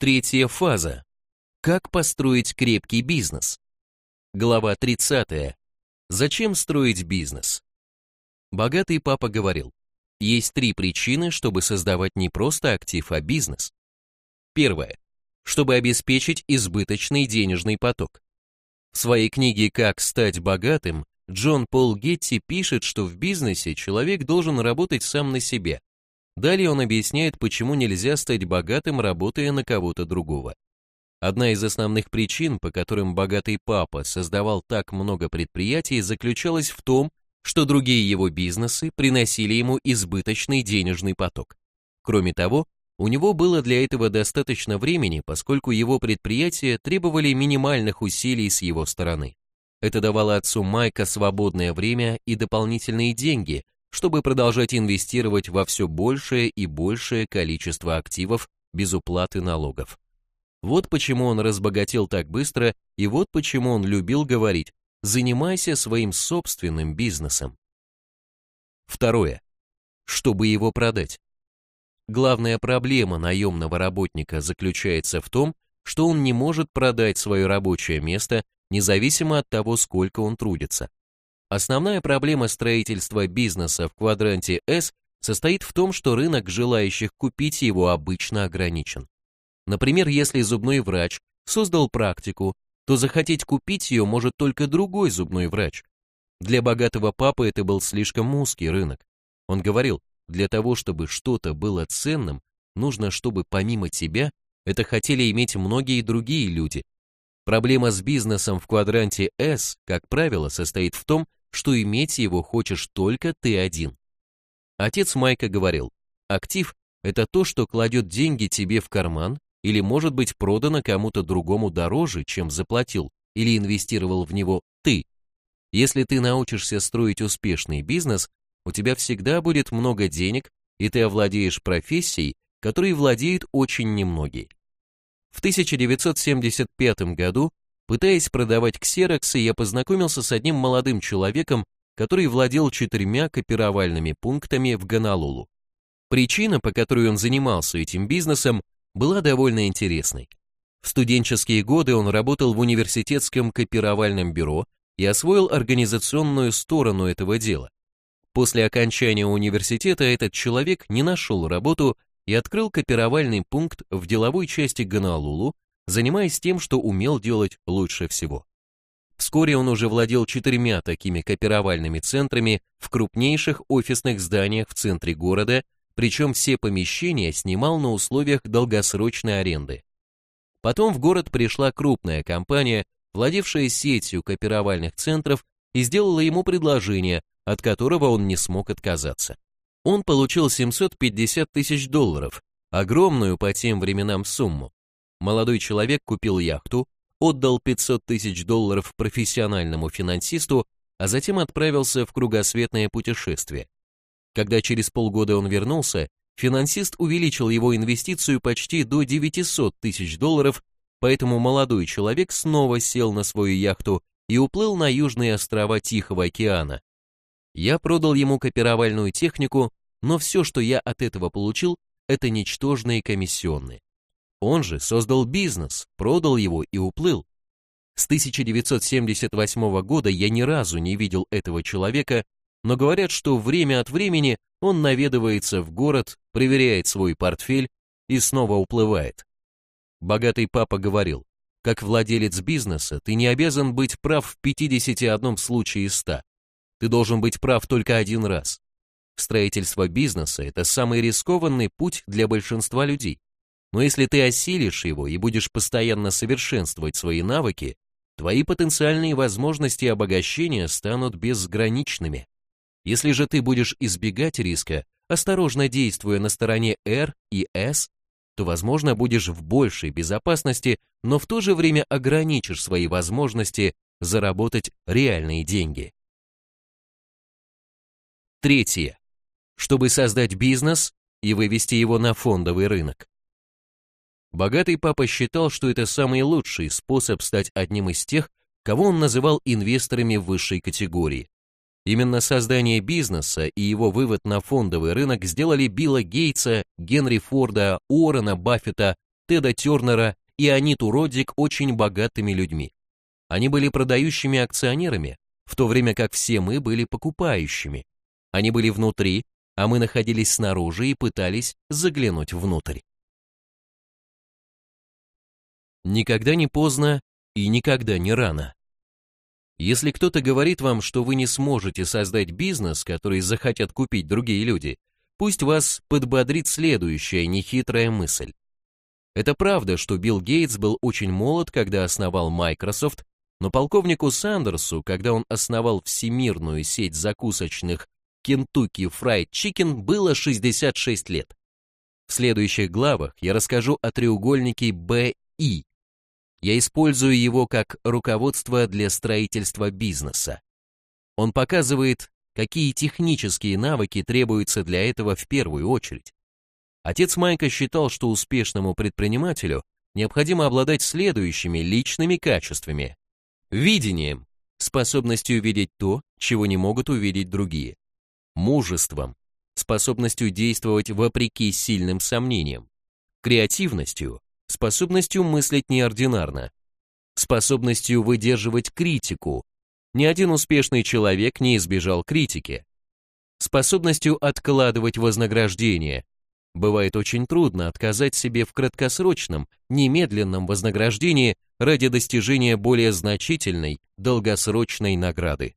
Третья фаза. Как построить крепкий бизнес? Глава 30. Зачем строить бизнес? Богатый папа говорил, есть три причины, чтобы создавать не просто актив, а бизнес. Первое. Чтобы обеспечить избыточный денежный поток. В своей книге «Как стать богатым» Джон Пол Гетти пишет, что в бизнесе человек должен работать сам на себя. Далее он объясняет, почему нельзя стать богатым, работая на кого-то другого. Одна из основных причин, по которым богатый папа создавал так много предприятий, заключалась в том, что другие его бизнесы приносили ему избыточный денежный поток. Кроме того, у него было для этого достаточно времени, поскольку его предприятия требовали минимальных усилий с его стороны. Это давало отцу Майка свободное время и дополнительные деньги, чтобы продолжать инвестировать во все большее и большее количество активов без уплаты налогов. Вот почему он разбогател так быстро, и вот почему он любил говорить «занимайся своим собственным бизнесом». Второе. Чтобы его продать. Главная проблема наемного работника заключается в том, что он не может продать свое рабочее место, независимо от того, сколько он трудится. Основная проблема строительства бизнеса в квадранте S состоит в том, что рынок желающих купить его обычно ограничен. Например, если зубной врач создал практику, то захотеть купить ее может только другой зубной врач. Для богатого папы это был слишком узкий рынок. Он говорил, для того, чтобы что-то было ценным, нужно, чтобы помимо тебя это хотели иметь многие другие люди. Проблема с бизнесом в квадранте S, как правило, состоит в том, что иметь его хочешь только ты один. Отец Майка говорил, актив – это то, что кладет деньги тебе в карман или может быть продано кому-то другому дороже, чем заплатил или инвестировал в него ты. Если ты научишься строить успешный бизнес, у тебя всегда будет много денег, и ты овладеешь профессией, которой владеют очень немногие. В 1975 году, пытаясь продавать ксероксы, я познакомился с одним молодым человеком, который владел четырьмя копировальными пунктами в Гонолулу. Причина, по которой он занимался этим бизнесом, была довольно интересной. В студенческие годы он работал в университетском копировальном бюро и освоил организационную сторону этого дела. После окончания университета этот человек не нашел работу и открыл копировальный пункт в деловой части Гонолулу, занимаясь тем, что умел делать лучше всего. Вскоре он уже владел четырьмя такими копировальными центрами в крупнейших офисных зданиях в центре города, причем все помещения снимал на условиях долгосрочной аренды. Потом в город пришла крупная компания, владевшая сетью копировальных центров, и сделала ему предложение, от которого он не смог отказаться. Он получил 750 тысяч долларов, огромную по тем временам сумму. Молодой человек купил яхту, отдал 500 тысяч долларов профессиональному финансисту, а затем отправился в кругосветное путешествие. Когда через полгода он вернулся, финансист увеличил его инвестицию почти до 900 тысяч долларов, поэтому молодой человек снова сел на свою яхту и уплыл на южные острова Тихого океана, я продал ему копировальную технику, но все, что я от этого получил, это ничтожные комиссионные. Он же создал бизнес, продал его и уплыл. С 1978 года я ни разу не видел этого человека, но говорят, что время от времени он наведывается в город, проверяет свой портфель и снова уплывает. Богатый папа говорил, как владелец бизнеса ты не обязан быть прав в 51 случае из 100. Ты должен быть прав только один раз. Строительство бизнеса – это самый рискованный путь для большинства людей. Но если ты осилишь его и будешь постоянно совершенствовать свои навыки, твои потенциальные возможности обогащения станут безграничными. Если же ты будешь избегать риска, осторожно действуя на стороне R и S, то, возможно, будешь в большей безопасности, но в то же время ограничишь свои возможности заработать реальные деньги. Третье. Чтобы создать бизнес и вывести его на фондовый рынок. Богатый папа считал, что это самый лучший способ стать одним из тех, кого он называл инвесторами высшей категории. Именно создание бизнеса и его вывод на фондовый рынок сделали Билла Гейтса, Генри Форда, Уоррена Баффета, Теда Тернера и Аниту Родик очень богатыми людьми. Они были продающими акционерами, в то время как все мы были покупающими. Они были внутри, а мы находились снаружи и пытались заглянуть внутрь. Никогда не поздно и никогда не рано. Если кто-то говорит вам, что вы не сможете создать бизнес, который захотят купить другие люди, пусть вас подбодрит следующая нехитрая мысль. Это правда, что Билл Гейтс был очень молод, когда основал Microsoft, но полковнику Сандерсу, когда он основал всемирную сеть закусочных Kentucky Fried Chicken, было 66 лет. В следующих главах я расскажу о треугольнике BI. Я использую его как руководство для строительства бизнеса. Он показывает, какие технические навыки требуются для этого в первую очередь. Отец Майка считал, что успешному предпринимателю необходимо обладать следующими личными качествами. Видением, способностью видеть то, чего не могут увидеть другие. Мужеством, способностью действовать вопреки сильным сомнениям. Креативностью, способностью мыслить неординарно. Способностью выдерживать критику. Ни один успешный человек не избежал критики. Способностью откладывать вознаграждение, Бывает очень трудно отказать себе в краткосрочном, немедленном вознаграждении ради достижения более значительной, долгосрочной награды.